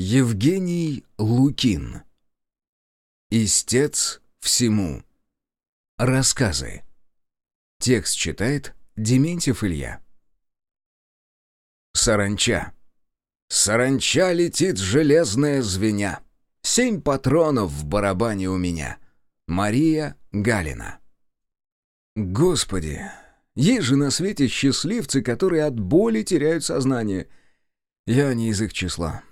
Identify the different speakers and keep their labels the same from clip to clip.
Speaker 1: Евгений Лукин. Истец всему. Рассказы. Текст читает Дементьев Илья. Саранча. Саранча летит железная звеня. Семь патронов в барабане у меня. Мария Галина. Господи, есть же на свете счастливцы, которые от боли теряют сознание. Я не из их числа.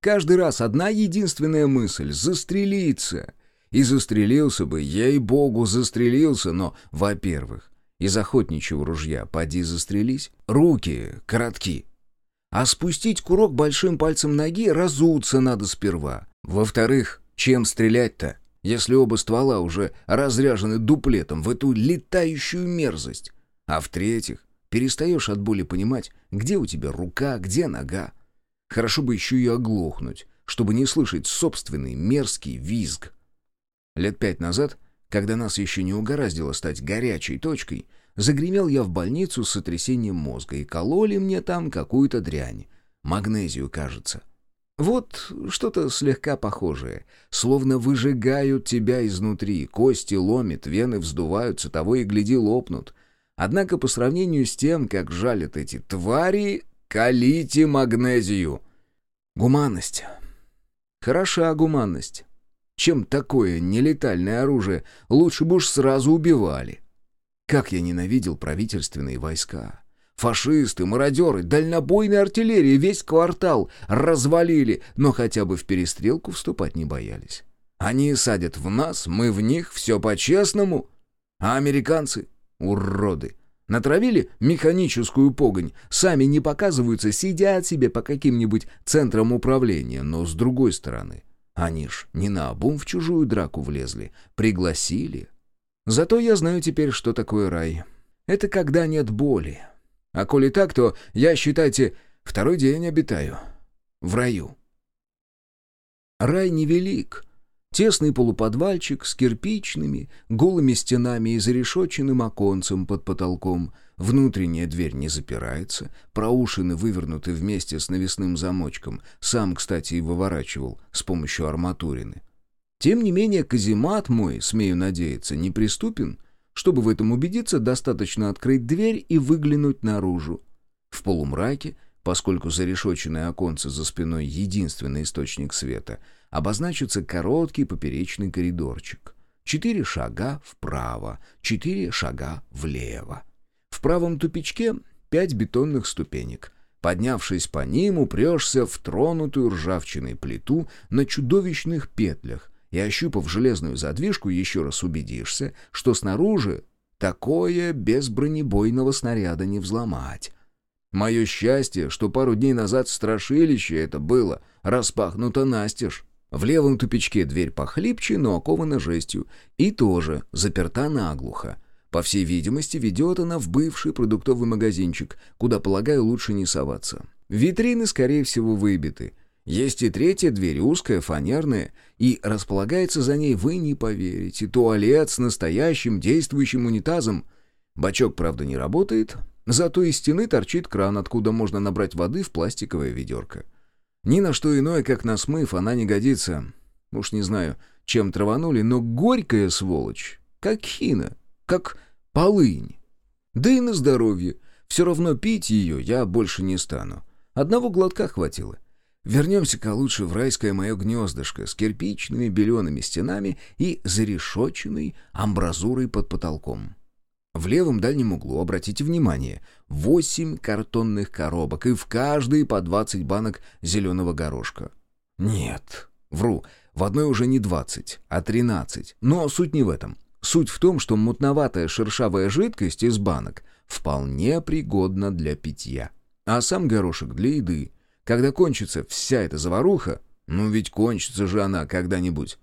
Speaker 1: Каждый раз одна единственная мысль — застрелиться. И застрелился бы, ей-богу, застрелился, но, во-первых, из охотничьего ружья поди застрелись, руки коротки. А спустить курок большим пальцем ноги разуться надо сперва. Во-вторых, чем стрелять-то, если оба ствола уже разряжены дуплетом в эту летающую мерзость? А в-третьих, перестаешь от боли понимать, где у тебя рука, где нога. Хорошо бы еще и оглохнуть, чтобы не слышать собственный мерзкий визг. Лет пять назад, когда нас еще не угораздило стать горячей точкой, загремел я в больницу с сотрясением мозга, и кололи мне там какую-то дрянь. Магнезию, кажется. Вот что-то слегка похожее. Словно выжигают тебя изнутри, кости ломит, вены вздуваются, того и гляди лопнут. Однако по сравнению с тем, как жалят эти твари, Калите магнезию. Гуманность. Хороша гуманность. Чем такое нелетальное оружие? Лучше бы уж сразу убивали. Как я ненавидел правительственные войска. Фашисты, мародеры, дальнобойная артиллерия, весь квартал развалили, но хотя бы в перестрелку вступать не боялись. Они садят в нас, мы в них, все по-честному. А американцы — уроды. Натравили механическую погонь, сами не показываются, сидят себе по каким-нибудь центрам управления, но с другой стороны, они ж не наобум в чужую драку влезли, пригласили. Зато я знаю теперь, что такое рай. Это когда нет боли. А коли так, то я, считайте, второй день обитаю. В раю. Рай невелик, Тесный полуподвальчик с кирпичными, голыми стенами и зарешоченным оконцем под потолком. Внутренняя дверь не запирается, проушины вывернуты вместе с навесным замочком. Сам, кстати, и выворачивал с помощью арматурины. Тем не менее, каземат мой, смею надеяться, неприступен. Чтобы в этом убедиться, достаточно открыть дверь и выглянуть наружу. В полумраке, поскольку зарешоченное оконце за спиной — единственный источник света — обозначится короткий поперечный коридорчик. Четыре шага вправо, четыре шага влево. В правом тупичке пять бетонных ступенек. Поднявшись по ним, упрешься в тронутую ржавчиной плиту на чудовищных петлях и, ощупав железную задвижку, еще раз убедишься, что снаружи такое без бронебойного снаряда не взломать. Мое счастье, что пару дней назад страшилище это было, распахнуто настежь. В левом тупичке дверь похлипче, но окована жестью, и тоже заперта наглухо. По всей видимости, ведет она в бывший продуктовый магазинчик, куда, полагаю, лучше не соваться. Витрины, скорее всего, выбиты. Есть и третья дверь, узкая, фанерная, и располагается за ней, вы не поверите, туалет с настоящим действующим унитазом. Бачок, правда, не работает, зато из стены торчит кран, откуда можно набрать воды в пластиковое ведерко. Ни на что иное, как на смыв, она не годится. Уж не знаю, чем траванули, но горькая сволочь, как хина, как полынь. Да и на здоровье. Все равно пить ее я больше не стану. Одного глотка хватило. Вернемся-ка лучше в райское мое гнездышко с кирпичными белеными стенами и зарешоченной амбразурой под потолком. В левом дальнем углу, обратите внимание, восемь картонных коробок и в каждой по двадцать банок зеленого горошка. Нет, вру, в одной уже не двадцать, а тринадцать. Но суть не в этом. Суть в том, что мутноватая шершавая жидкость из банок вполне пригодна для питья. А сам горошек для еды. Когда кончится вся эта заваруха, ну ведь кончится же она когда-нибудь.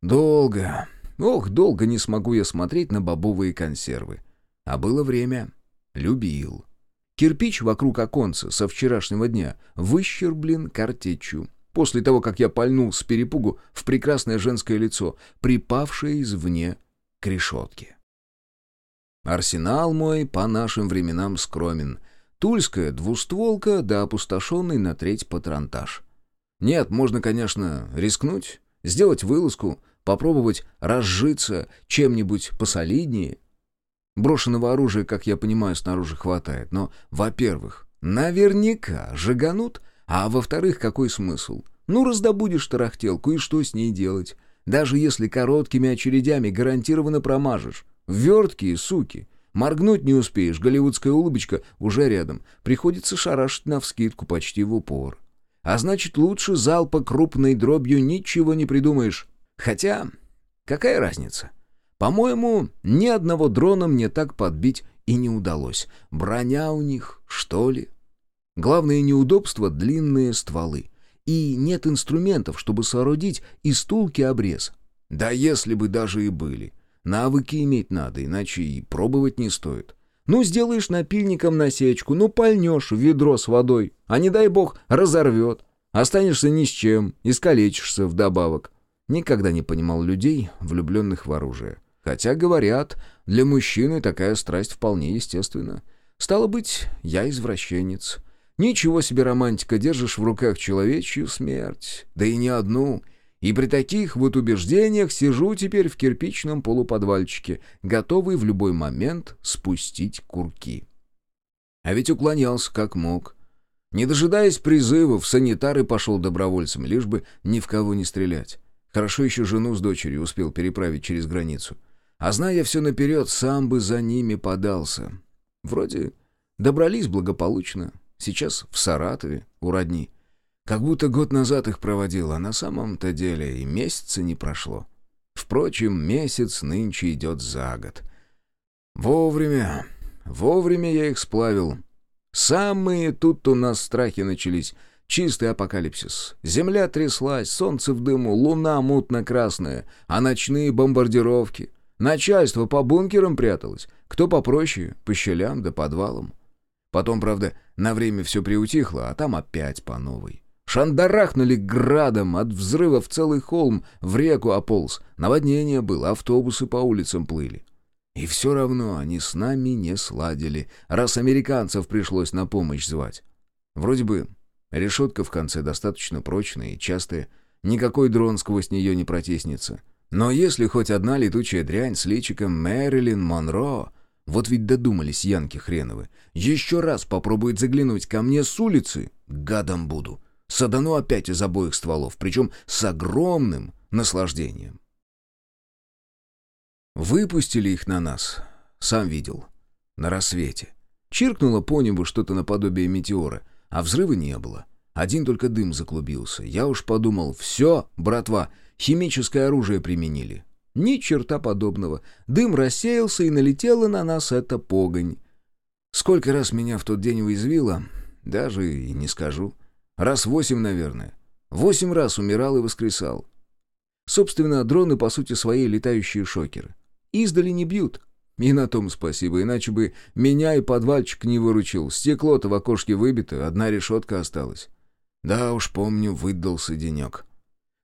Speaker 1: Долго, ох, долго не смогу я смотреть на бобовые консервы. А было время. Любил. Кирпич вокруг оконца со вчерашнего дня выщерблен картечью. После того, как я пальнул с перепугу в прекрасное женское лицо, припавшее извне к решетке. Арсенал мой по нашим временам скромен. Тульская двустволка да опустошенный на треть патронтаж. Нет, можно, конечно, рискнуть, сделать вылазку, попробовать разжиться чем-нибудь посолиднее. Брошенного оружия, как я понимаю, снаружи хватает. Но, во-первых, наверняка жиганут, а во-вторых, какой смысл? Ну, раздобудешь тарахтелку, и что с ней делать? Даже если короткими очередями гарантированно промажешь. Верткие суки. Моргнуть не успеешь, голливудская улыбочка уже рядом. Приходится шарашить навскидку почти в упор. А значит, лучше залпа крупной дробью ничего не придумаешь. Хотя, какая разница? По-моему, ни одного дрона мне так подбить и не удалось. Броня у них, что ли? Главное неудобство — длинные стволы. И нет инструментов, чтобы соорудить из тулки обрез. Да если бы даже и были. Навыки иметь надо, иначе и пробовать не стоит. Ну, сделаешь напильником насечку, ну, пальнешь в ведро с водой, а не дай бог разорвет. Останешься ни с чем, искалечишься вдобавок. Никогда не понимал людей, влюбленных в оружие. Хотя, говорят, для мужчины такая страсть вполне естественна. Стало быть, я извращенец. Ничего себе романтика, держишь в руках человечью смерть. Да и не одну. И при таких вот убеждениях сижу теперь в кирпичном полуподвальчике, готовый в любой момент спустить курки. А ведь уклонялся как мог. Не дожидаясь призывов, санитары пошел добровольцем, лишь бы ни в кого не стрелять. Хорошо еще жену с дочерью успел переправить через границу. А зная все наперед, сам бы за ними подался. Вроде добрались благополучно. Сейчас в Саратове, у родни. Как будто год назад их проводил, а на самом-то деле и месяца не прошло. Впрочем, месяц нынче идет за год. Вовремя, вовремя я их сплавил. Самые тут у нас страхи начались. Чистый апокалипсис. Земля тряслась, солнце в дыму, луна мутно-красная, а ночные бомбардировки — Начальство по бункерам пряталось, кто попроще, по щелям да подвалам. Потом, правда, на время все приутихло, а там опять по новой. Шандарахнули градом, от взрыва в целый холм в реку ополз. Наводнение было, автобусы по улицам плыли. И все равно они с нами не сладили, раз американцев пришлось на помощь звать. Вроде бы решетка в конце достаточно прочная и частая, никакой дрон сквозь нее не протеснется. Но если хоть одна летучая дрянь с личиком Мэрилин Монро... Вот ведь додумались янки хреновы. Еще раз попробует заглянуть ко мне с улицы, гадом буду. Садану опять из обоих стволов, причем с огромным наслаждением. Выпустили их на нас. Сам видел. На рассвете. Чиркнуло по небу что-то наподобие метеора, а взрыва не было. Один только дым заклубился. Я уж подумал, все, братва, Химическое оружие применили. Ни черта подобного. Дым рассеялся, и налетела на нас эта погонь. Сколько раз меня в тот день уязвило, даже и не скажу. Раз восемь, наверное. Восемь раз умирал и воскресал. Собственно, дроны, по сути своей, летающие шокеры. Издали не бьют. И на том спасибо, иначе бы меня и подвальчик не выручил. Стекло-то в окошке выбито, одна решетка осталась. Да уж, помню, выдался денек.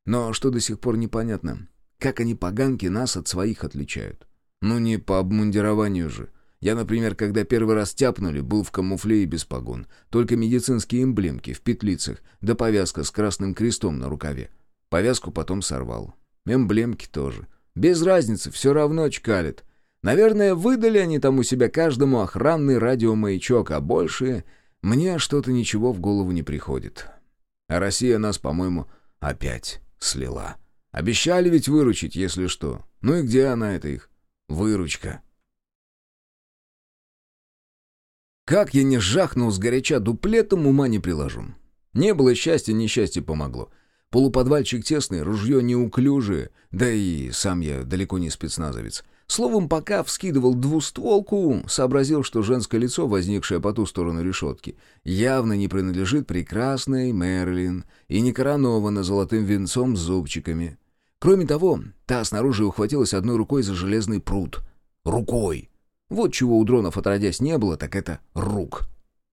Speaker 1: Но что до сих пор непонятно, как они поганки нас от своих отличают. Ну не по обмундированию же. Я, например, когда первый раз тяпнули, был в камуфле и без погон. Только медицинские эмблемки в петлицах, да повязка с красным крестом на рукаве. Повязку потом сорвал. Эмблемки тоже. Без разницы, все равно чкалит. Наверное, выдали они там у себя каждому охранный радиомаячок, а больше мне что-то ничего в голову не приходит. А Россия нас, по-моему, опять слила. Обещали ведь выручить, если что. Ну и где она, это их выручка? Как я не жахнул с горяча дуплетом, ума не приложу. Не было счастья, несчастье помогло. Полуподвальчик тесный, ружье неуклюжее, да и сам я далеко не спецназовец. Словом, пока вскидывал двустволку, сообразил, что женское лицо, возникшее по ту сторону решетки, явно не принадлежит прекрасной Мерлин и не коронована золотым венцом с зубчиками. Кроме того, та снаружи ухватилась одной рукой за железный пруд. Рукой! Вот чего у дронов отродясь не было, так это рук.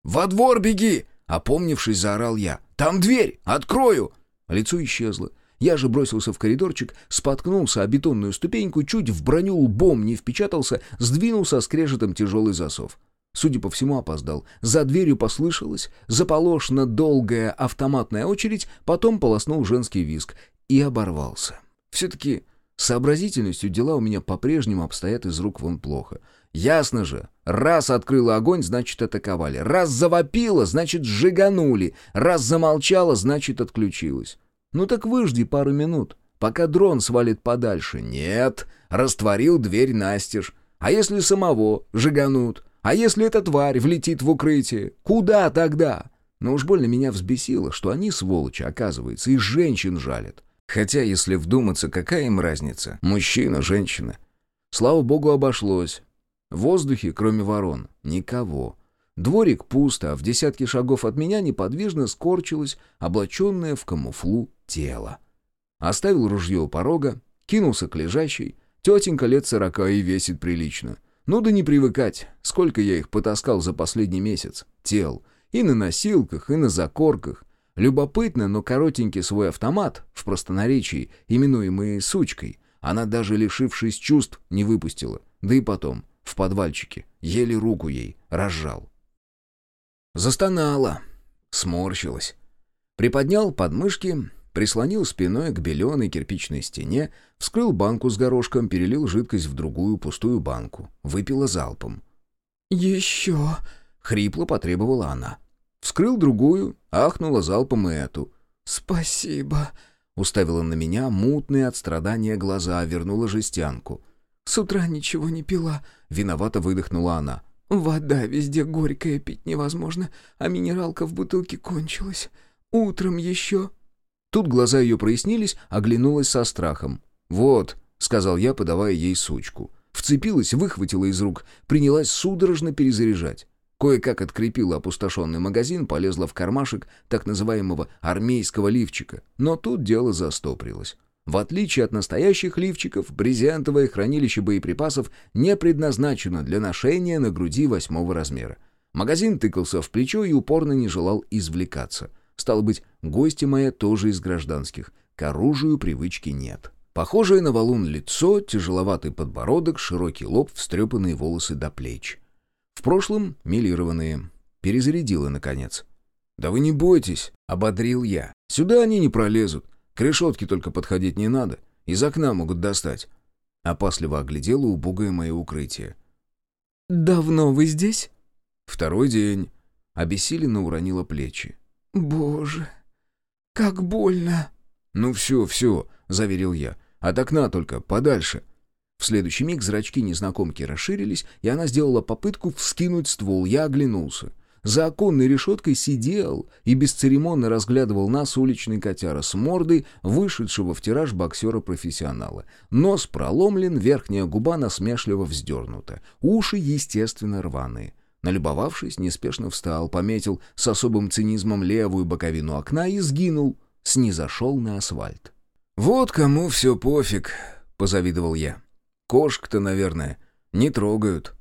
Speaker 1: «Во двор беги!» — опомнившись, заорал я. «Там дверь! Открою!» Лицо исчезло. Я же бросился в коридорчик, споткнулся о бетонную ступеньку, чуть в броню лбом не впечатался, сдвинулся скрежетом тяжелый засов. Судя по всему, опоздал. За дверью послышалась заполошно долгая автоматная очередь, потом полоснул женский визг и оборвался. Все-таки сообразительностью дела у меня по-прежнему обстоят из рук вон плохо. Ясно же, раз открыла огонь, значит атаковали. Раз завопила, значит сжиганули. Раз замолчала, значит отключилась. Ну так выжди пару минут, пока дрон свалит подальше. Нет, растворил дверь настежь. А если самого жиганут? А если эта тварь влетит в укрытие? Куда тогда? Но уж больно меня взбесило, что они, сволочи, оказывается, и женщин жалят. Хотя, если вдуматься, какая им разница? Мужчина, женщина. Слава богу, обошлось. В воздухе, кроме ворон, никого. Дворик пусто, а в десятке шагов от меня неподвижно скорчилось облаченное в камуфлу тело. Оставил ружье у порога, кинулся к лежащей. Тетенька лет сорока и весит прилично. Ну да не привыкать, сколько я их потаскал за последний месяц. Тел. И на носилках, и на закорках. Любопытно, но коротенький свой автомат, в простонаречии, именуемый «сучкой», она даже лишившись чувств не выпустила. Да и потом, в подвальчике. Еле руку ей разжал. Застонала, сморщилась. Приподнял подмышки, прислонил спиной к беленой кирпичной стене, вскрыл банку с горошком, перелил жидкость в другую пустую банку. Выпила залпом.
Speaker 2: «Еще!»
Speaker 1: — хрипло потребовала она. Вскрыл другую, ахнула залпом и эту.
Speaker 2: «Спасибо!»
Speaker 1: — уставила на меня мутные от страдания глаза, вернула жестянку.
Speaker 2: С утра ничего не пила.
Speaker 1: Виновато выдохнула она.
Speaker 2: Вода везде горькая, пить невозможно, а минералка в бутылке кончилась. Утром еще...»
Speaker 1: Тут глаза ее прояснились, оглянулась со страхом. «Вот», — сказал я, подавая ей сучку. Вцепилась, выхватила из рук, принялась судорожно перезаряжать. Кое-как открепила опустошенный магазин, полезла в кармашек так называемого армейского лифчика. Но тут дело застоприлось. В отличие от настоящих лифчиков, брезентовое хранилище боеприпасов не предназначено для ношения на груди восьмого размера. Магазин тыкался в плечо и упорно не желал извлекаться. Стало быть, гости мои тоже из гражданских. К оружию привычки нет. Похожее на валун лицо, тяжеловатый подбородок, широкий лоб, встрепанные волосы до плеч. В прошлом милированные. Перезарядила, наконец. «Да вы не бойтесь», — ободрил я. «Сюда они не пролезут. К решетке только подходить не надо. Из окна могут достать». Опасливо оглядела убогое мое укрытие.
Speaker 2: «Давно вы здесь?»
Speaker 1: «Второй день». Обессиленно уронила плечи.
Speaker 2: «Боже, как больно!»
Speaker 1: «Ну все, все», — заверил я. «От окна только, подальше». В следующий миг зрачки незнакомки расширились, и она сделала попытку вскинуть ствол. Я оглянулся. За оконной решеткой сидел и бесцеремонно разглядывал нас уличный котяра с мордой вышедшего в тираж боксера-профессионала. Нос проломлен, верхняя губа насмешливо вздернута. Уши, естественно, рваные. Налюбовавшись, неспешно встал, пометил с особым цинизмом левую боковину окна и сгинул, снизошел на асфальт. «Вот кому все пофиг», — позавидовал я. «Кошек-то, наверное, не трогают».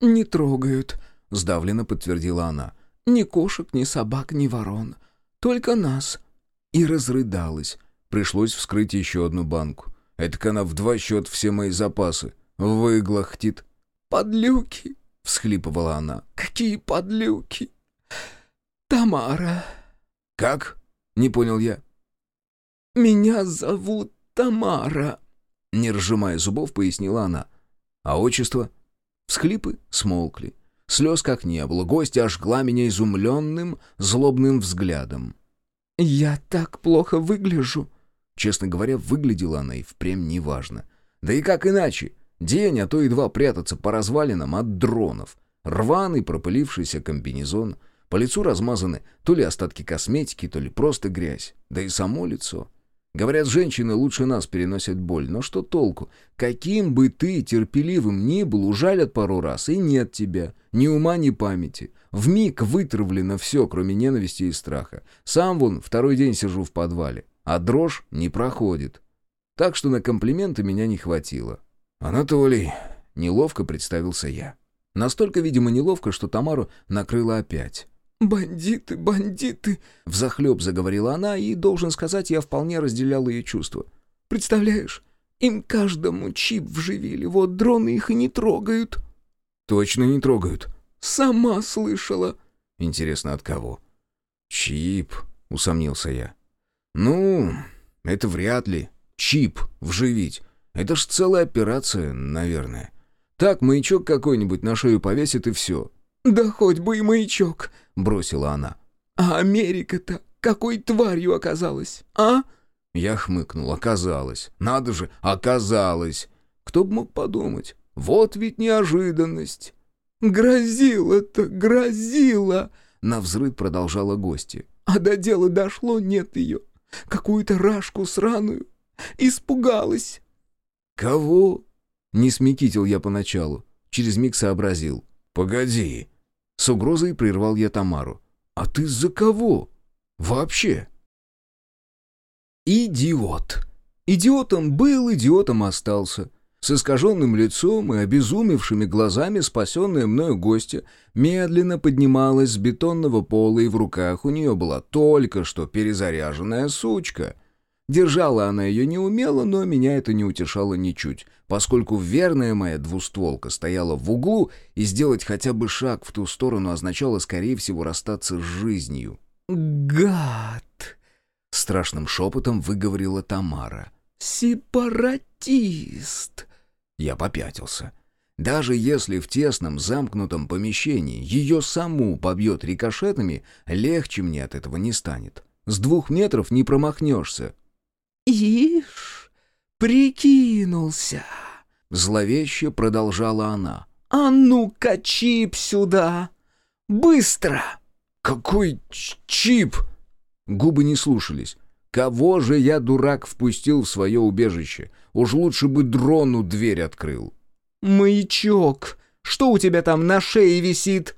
Speaker 2: «Не трогают», —
Speaker 1: сдавленно подтвердила она.
Speaker 2: «Ни кошек, ни собак, ни ворон. Только нас».
Speaker 1: И разрыдалась. Пришлось вскрыть еще одну банку. Это она в два счет все мои запасы. Выглохтит.
Speaker 2: «Подлюки!» — всхлипывала она. «Какие подлюки!» «Тамара!»
Speaker 1: «Как?» — не понял я.
Speaker 2: «Меня зовут Тамара!»
Speaker 1: Не разжимая зубов, пояснила она. «А отчество?» Всхлипы смолкли. Слез как не было, гостья ожгла меня изумленным, злобным взглядом.
Speaker 2: «Я так плохо выгляжу».
Speaker 1: Честно говоря, выглядела она и впрямь неважно. Да и как иначе? День, а то и два прятаться по развалинам от дронов. Рваный пропылившийся комбинезон. По лицу размазаны то ли остатки косметики, то ли просто грязь. Да и само лицо. Говорят, женщины лучше нас переносят боль, но что толку? Каким бы ты терпеливым ни был, ужалят пару раз, и нет тебя. Ни ума, ни памяти. В миг вытравлено все, кроме ненависти и страха. Сам вон второй день сижу в подвале, а дрожь не проходит. Так что на комплименты меня не хватило. «Анатолий», — неловко представился я. Настолько, видимо, неловко, что Тамару накрыло опять.
Speaker 2: «Бандиты, бандиты!»
Speaker 1: — взахлеб заговорила она, и, должен сказать, я вполне разделял ее чувства.
Speaker 2: «Представляешь, им каждому чип вживили, вот дроны их и не трогают».
Speaker 1: «Точно не трогают».
Speaker 2: Сама слышала».
Speaker 1: «Интересно, от кого?» «Чип», — усомнился я. «Ну, это вряд ли. Чип вживить. Это ж целая операция, наверное. Так, маячок какой-нибудь на шею повесит и все».
Speaker 2: «Да хоть бы и маячок», —
Speaker 1: бросила она.
Speaker 2: «А Америка-то какой тварью оказалась, а?»
Speaker 1: Я хмыкнул. «Оказалось. Надо же, оказалось. Кто бы мог подумать? Вот ведь неожиданность».
Speaker 2: «Грозила-то, грозила!»
Speaker 1: — навзрыд продолжала гостья.
Speaker 2: «А до дела дошло, нет ее. Какую-то рашку сраную. Испугалась».
Speaker 1: «Кого?» — не смекитил я поначалу. Через миг сообразил. «Погоди». С угрозой прервал я Тамару. «А ты за кого? Вообще?» Идиот. Идиотом был, идиотом остался. С искаженным лицом и обезумевшими глазами спасенная мною гостья медленно поднималась с бетонного пола, и в руках у нее была только что перезаряженная сучка. Держала она ее неумело, но меня это не утешало ничуть, поскольку верная моя двустволка стояла в углу, и сделать хотя бы шаг в ту сторону означало, скорее всего, расстаться с жизнью.
Speaker 2: «Гад!»
Speaker 1: — страшным шепотом выговорила Тамара.
Speaker 2: «Сепаратист!»
Speaker 1: Я попятился. Даже если в тесном замкнутом помещении ее саму побьет рикошетами, легче мне от этого не станет. С двух метров не промахнешься.
Speaker 2: «Ишь, прикинулся!»
Speaker 1: Зловеще продолжала она.
Speaker 2: «А ну-ка, чип сюда! Быстро!»
Speaker 1: «Какой чип?» Губы не слушались. Кого же я, дурак, впустил в свое убежище? Уж лучше бы дрону дверь открыл.
Speaker 2: «Маячок! Что у тебя там на шее висит?»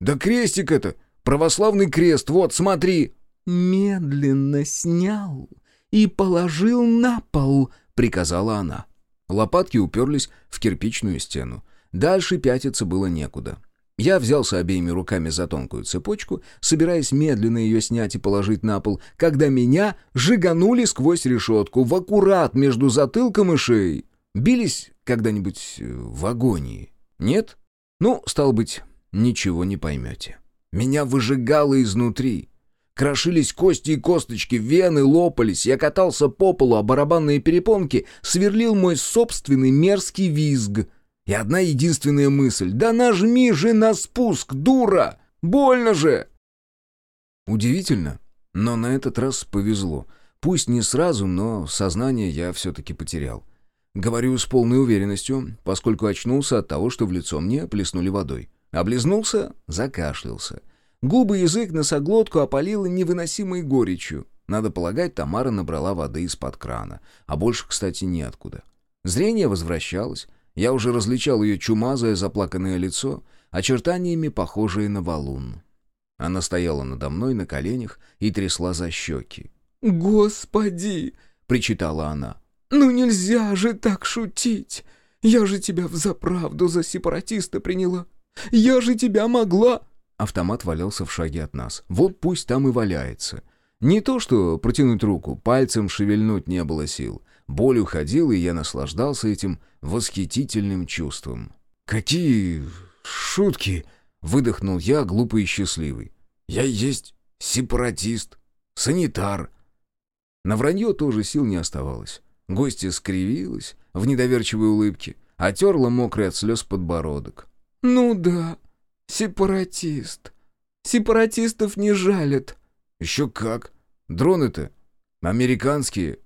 Speaker 1: «Да крестик это! Православный крест, вот, смотри!»
Speaker 2: «Медленно снял и положил на пол», — приказала она.
Speaker 1: Лопатки уперлись в кирпичную стену. Дальше пятиться было некуда. Я взялся обеими руками за тонкую цепочку, собираясь медленно ее снять и положить на пол, когда меня жиганули сквозь решетку, в аккурат между затылком и шеей. Бились когда-нибудь э, в агонии? Нет? Ну, стал быть, ничего не поймете. Меня выжигало изнутри. Крошились кости и косточки, вены лопались, я катался по полу, а барабанные перепонки сверлил мой собственный мерзкий визг — и одна единственная мысль. «Да нажми же на спуск, дура! Больно же!» Удивительно, но на этот раз повезло. Пусть не сразу, но сознание я все-таки потерял. Говорю с полной уверенностью, поскольку очнулся от того, что в лицо мне плеснули водой. Облизнулся, закашлялся. Губы, язык, носоглотку опалило невыносимой горечью. Надо полагать, Тамара набрала воды из-под крана. А больше, кстати, неоткуда. Зрение возвращалось. Я уже различал ее чумазое заплаканное лицо, очертаниями похожее на валун. Она стояла надо мной на коленях и трясла за щеки.
Speaker 2: «Господи!» — причитала она. «Ну нельзя же так шутить! Я же тебя взаправду за сепаратиста приняла! Я же тебя могла...»
Speaker 1: Автомат валялся в шаге от нас. Вот пусть там и валяется. Не то что протянуть руку, пальцем шевельнуть не было сил. Боль уходила, и я наслаждался этим восхитительным чувством. «Какие шутки!» — выдохнул я, глупый и счастливый. «Я есть сепаратист, санитар». На вранье тоже сил не оставалось. Гостья скривилась в недоверчивой улыбке, отерла мокрый от слез подбородок.
Speaker 2: «Ну да, сепаратист. Сепаратистов не жалят».
Speaker 1: «Еще как. Дроны-то американские,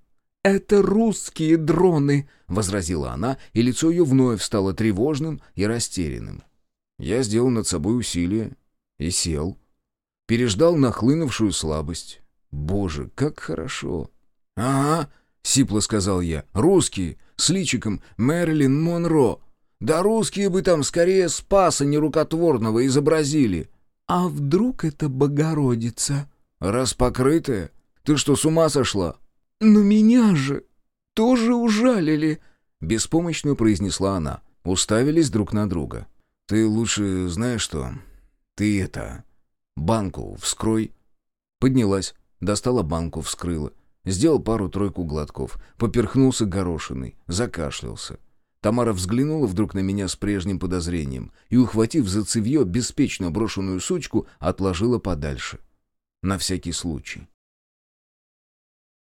Speaker 2: «Это русские дроны», — возразила
Speaker 1: она, и лицо ее вновь стало тревожным и растерянным. Я сделал над собой усилие и сел. Переждал нахлынувшую слабость. Боже, как хорошо. «Ага», — сипло сказал я, — «русские, с личиком Мэрилин Монро. Да русские бы там скорее Спаса нерукотворного изобразили».
Speaker 2: «А вдруг это Богородица?»
Speaker 1: «Распокрытая? Ты что, с ума сошла?
Speaker 2: «Но меня же тоже ужалили!»
Speaker 1: — беспомощно произнесла она. Уставились друг на друга. «Ты лучше знаешь что? Ты это... Банку вскрой!» Поднялась, достала банку, вскрыла. Сделал пару-тройку глотков, поперхнулся горошиной, закашлялся. Тамара взглянула вдруг на меня с прежним подозрением и, ухватив за цевье беспечно брошенную сучку, отложила подальше. На всякий случай.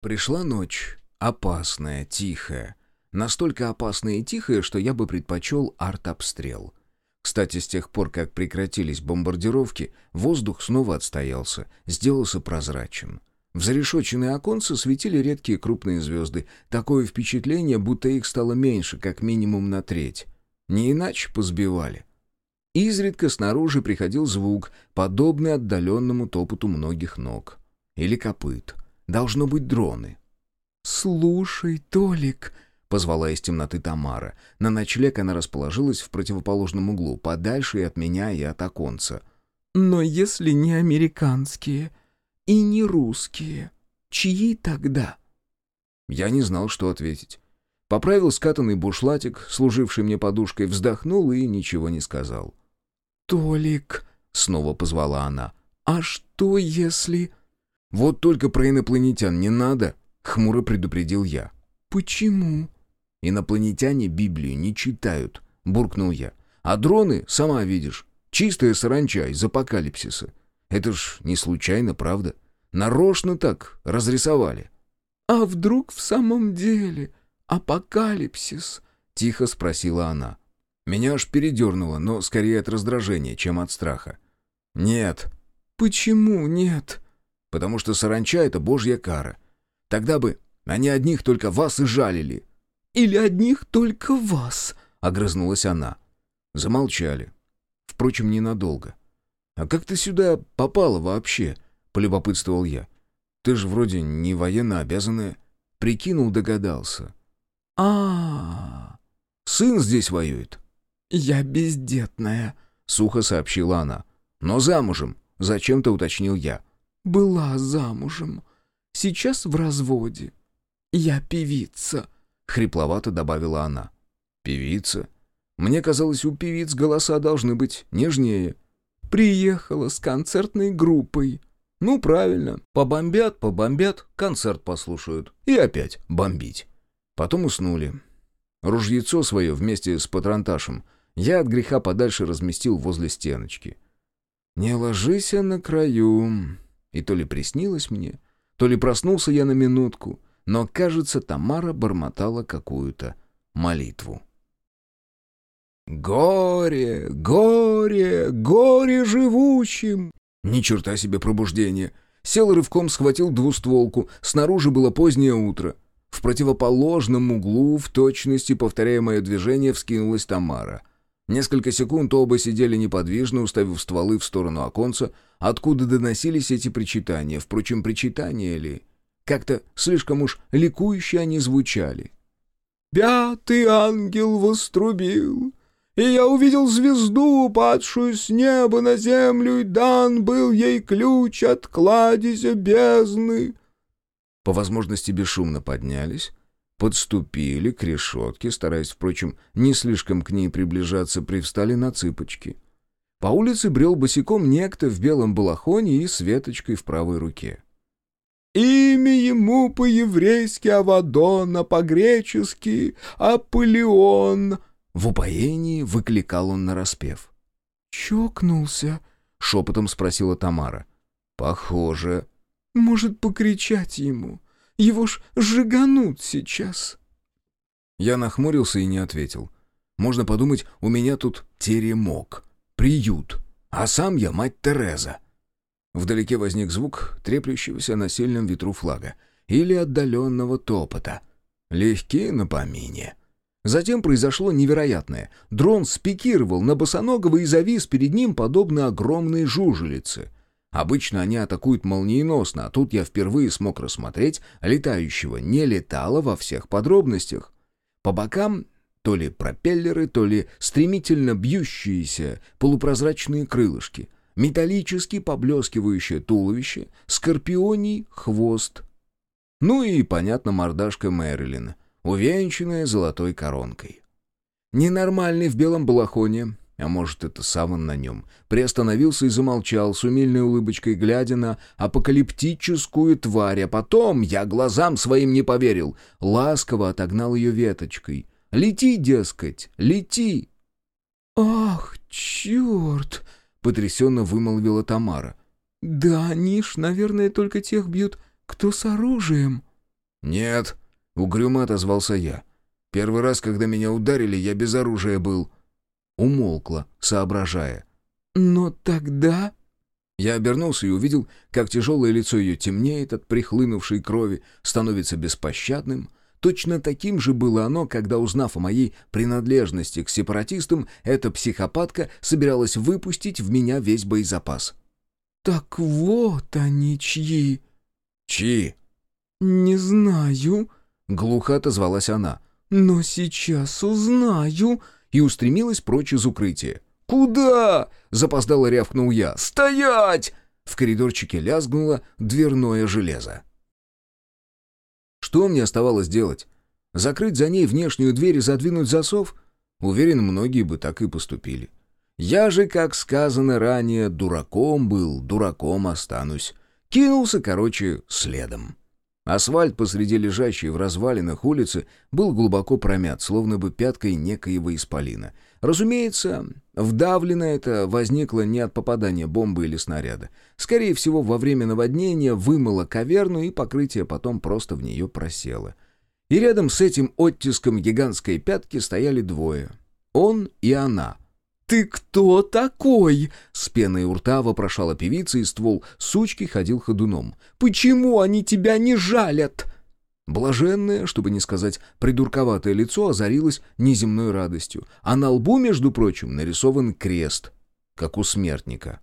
Speaker 1: Пришла ночь. Опасная, тихая. Настолько опасная и тихая, что я бы предпочел артобстрел. Кстати, с тех пор, как прекратились бомбардировки, воздух снова отстоялся, сделался прозрачен. В зарешоченные оконца светили редкие крупные звезды. Такое впечатление, будто их стало меньше, как минимум на треть. Не иначе позбивали. Изредка снаружи приходил звук, подобный отдаленному топоту многих ног. Или копыт. Должно быть дроны.
Speaker 2: «Слушай, Толик», — позвала из темноты Тамара.
Speaker 1: На ночлег она расположилась в противоположном углу, подальше и от меня, и от оконца.
Speaker 2: «Но если не американские и не русские, чьи тогда?»
Speaker 1: Я не знал, что ответить. Поправил скатанный бушлатик, служивший мне подушкой, вздохнул и ничего не сказал.
Speaker 2: «Толик», — снова позвала она, — «а что если...»
Speaker 1: «Вот только про инопланетян не надо», — хмуро предупредил я.
Speaker 2: «Почему?»
Speaker 1: «Инопланетяне Библию не читают», — буркнул я. «А дроны, сама видишь, чистая саранча из апокалипсиса. Это ж не случайно, правда? Нарочно так разрисовали».
Speaker 2: «А вдруг в самом деле апокалипсис?» — тихо спросила она.
Speaker 1: Меня аж передернуло, но скорее от раздражения, чем от страха. «Нет».
Speaker 2: «Почему нет?»
Speaker 1: «Потому что саранча — это божья кара. Тогда бы они одних только вас и жалили».
Speaker 2: «Или одних только вас?» — огрызнулась она.
Speaker 1: Замолчали. Впрочем, ненадолго. «А как ты сюда попала вообще?» — полюбопытствовал я. «Ты же вроде не военно обязанная». Прикинул, догадался.
Speaker 2: а, -а.
Speaker 1: Сын здесь воюет?»
Speaker 2: «Я бездетная», — сухо сообщила она.
Speaker 1: «Но замужем», — зачем-то уточнил я.
Speaker 2: «Была замужем. Сейчас в разводе. Я певица», —
Speaker 1: хрипловато добавила она. «Певица? Мне казалось, у певиц голоса должны быть нежнее».
Speaker 2: «Приехала с концертной группой».
Speaker 1: «Ну, правильно. Побомбят, побомбят, концерт послушают. И опять бомбить». Потом уснули. Ружьецо свое вместе с патронташем я от греха подальше разместил возле стеночки. «Не ложись на краю». И то ли приснилось мне, то ли проснулся я на минутку, но, кажется, Тамара бормотала какую-то молитву. «Горе, горе, горе живучим!» Ни черта себе пробуждение. Сел рывком, схватил двустволку. Снаружи было позднее утро. В противоположном углу, в точности повторяя мое движение, вскинулась Тамара. Несколько секунд оба сидели неподвижно, уставив стволы в сторону оконца, откуда доносились эти причитания. Впрочем, причитания ли? Как-то слишком уж ликующе они звучали.
Speaker 2: «Пятый ангел вострубил, и я увидел звезду, падшую с неба на землю, и дан был ей ключ от кладезя бездны».
Speaker 1: По возможности бесшумно поднялись, подступили к решетке, стараясь, впрочем, не слишком к ней приближаться, привстали на цыпочки. По улице брел босиком некто в белом балахоне и с веточкой в правой руке.
Speaker 2: Имя ему по-еврейски Авадон, а по-гречески Аполеон.
Speaker 1: В упоении выкликал он нараспев.
Speaker 2: «Чокнулся?» — шепотом спросила Тамара.
Speaker 1: «Похоже».
Speaker 2: «Может, покричать ему? Его ж сжиганут сейчас».
Speaker 1: Я нахмурился и не ответил. «Можно подумать, у меня тут теремок, приют, а сам я мать Тереза». Вдалеке возник звук треплющегося на сильном ветру флага или отдаленного топота. Легкие на помине. Затем произошло невероятное. Дрон спикировал на босоногого и завис перед ним, подобно огромной жужелице. Обычно они атакуют молниеносно, а тут я впервые смог рассмотреть летающего не летало во всех подробностях. По бокам то ли пропеллеры, то ли стремительно бьющиеся полупрозрачные крылышки — металлически поблескивающее туловище, скорпионий хвост. Ну и, понятно, мордашка Мэрилин, увенчанная золотой коронкой. Ненормальный в белом балахоне, а может, это саван на нем, приостановился и замолчал с умильной улыбочкой, глядя на апокалиптическую тварь, а потом, я глазам своим не поверил, ласково отогнал ее веточкой — Лети, дескать, лети!»
Speaker 2: «Ах, черт!» — потрясенно вымолвила Тамара. «Да они ж, наверное, только тех бьют, кто с оружием».
Speaker 1: «Нет», — угрюмо отозвался я. «Первый раз, когда меня ударили, я без оружия был». Умолкла, соображая.
Speaker 2: «Но тогда...»
Speaker 1: Я обернулся и увидел, как тяжелое лицо ее темнеет от прихлынувшей крови, становится беспощадным. Точно таким же было оно, когда, узнав о моей принадлежности к сепаратистам, эта психопатка собиралась выпустить в меня весь боезапас.
Speaker 2: «Так вот они чьи!»
Speaker 1: «Чьи?»
Speaker 2: «Не знаю», —
Speaker 1: глухо отозвалась она.
Speaker 2: «Но сейчас узнаю»,
Speaker 1: и устремилась прочь из укрытия. «Куда?» — запоздало рявкнул я. «Стоять!» В коридорчике лязгнуло дверное железо. Что мне оставалось делать? Закрыть за ней внешнюю дверь и задвинуть засов? Уверен, многие бы так и поступили. Я же, как сказано ранее, дураком был, дураком останусь. Кинулся, короче, следом. Асфальт посреди лежащей в развалинах улицы был глубоко промят, словно бы пяткой некоего исполина. Разумеется, вдавлено это возникло не от попадания бомбы или снаряда. Скорее всего, во время наводнения вымыло каверну, и покрытие потом просто в нее просело. И рядом с этим оттиском гигантской пятки стояли двое. Он и она —
Speaker 2: «Ты кто такой?»
Speaker 1: — с пеной у рта вопрошала певица, и ствол сучки ходил ходуном.
Speaker 2: «Почему они тебя не жалят?»
Speaker 1: Блаженное, чтобы не сказать придурковатое лицо, озарилось неземной радостью, а на лбу, между прочим, нарисован крест, как у смертника.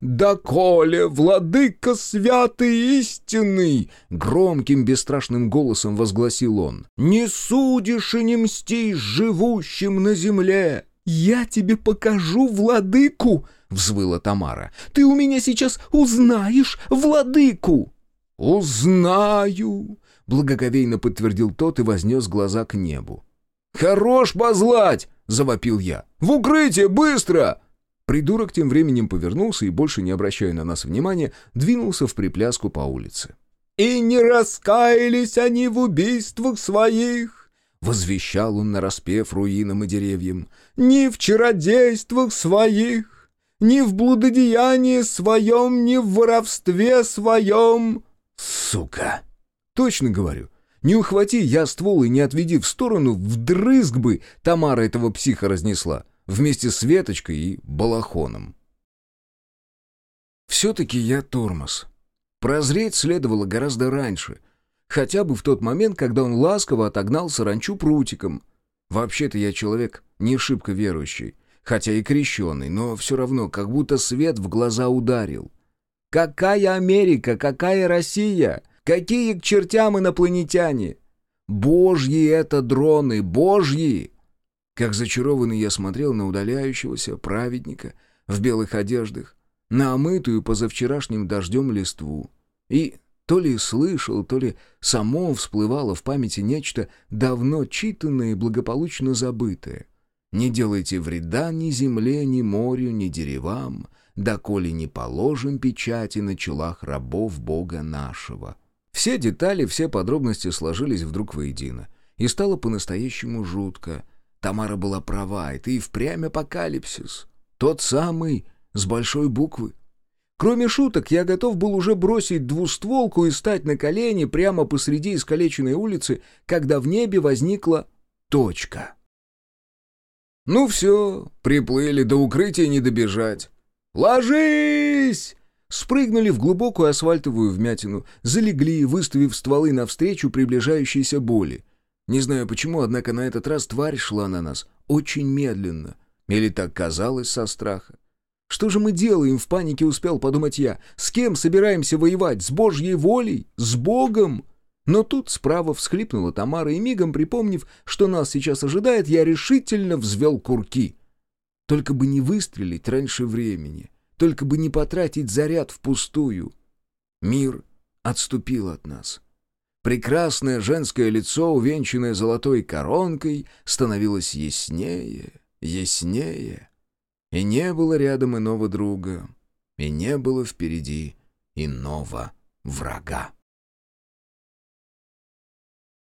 Speaker 2: «Да коли, владыка святый истинный!»
Speaker 1: — громким бесстрашным голосом возгласил он.
Speaker 2: «Не судишь и не мстишь живущим на земле!» «Я тебе покажу владыку!» — взвыла Тамара. «Ты у меня сейчас узнаешь владыку!»
Speaker 1: «Узнаю!» — благоговейно подтвердил тот и вознес глаза к небу. «Хорош позлать!» — завопил я. «В укрытие, быстро!» Придурок тем временем повернулся и, больше не обращая на нас внимания, двинулся в припляску по улице.
Speaker 2: «И не раскаялись они в убийствах своих!»
Speaker 1: Возвещал он нараспев руинам и деревьям.
Speaker 2: «Ни в чародействах своих, ни в блудодеянии своем, ни в воровстве своем!»
Speaker 1: «Сука!» «Точно говорю. Не ухвати я ствол и не отведи в сторону, вдрызг бы Тамара этого психа разнесла, вместе с веточкой и балахоном». Все-таки я тормоз. Прозреть следовало гораздо раньше — Хотя бы в тот момент, когда он ласково отогнал саранчу прутиком. Вообще-то я человек не шибко верующий, хотя и крещеный, но все равно как будто свет в глаза ударил. Какая Америка, какая Россия? Какие к чертям инопланетяне? Божьи это дроны, божьи! Как зачарованный я смотрел на удаляющегося праведника в белых одеждах, на омытую позавчерашним дождем листву. И то ли слышал, то ли само всплывало в памяти нечто давно читанное и благополучно забытое. «Не делайте вреда ни земле, ни морю, ни деревам, доколе не положим печати на челах рабов Бога нашего». Все детали, все подробности сложились вдруг воедино. И стало по-настоящему жутко. Тамара была права, это и впрямь апокалипсис. Тот самый, с большой буквы. Кроме шуток, я готов был уже бросить двустволку и стать на колени прямо посреди искалеченной улицы, когда в небе возникла точка. Ну все, приплыли, до укрытия не добежать. «Ложись!» Спрыгнули в глубокую асфальтовую вмятину, залегли, выставив стволы навстречу приближающейся боли. Не знаю почему, однако на этот раз тварь шла на нас очень медленно. Или так казалось со страха. Что же мы делаем, в панике успел подумать я. С кем собираемся воевать? С Божьей волей? С Богом? Но тут справа всхлипнула Тамара, и мигом припомнив, что нас сейчас ожидает, я решительно взвел курки. Только бы не выстрелить раньше времени, только бы не потратить заряд впустую. Мир отступил от нас. Прекрасное женское лицо, увенчанное золотой коронкой, становилось яснее, яснее. И не было рядом иного друга, и не было впереди иного врага.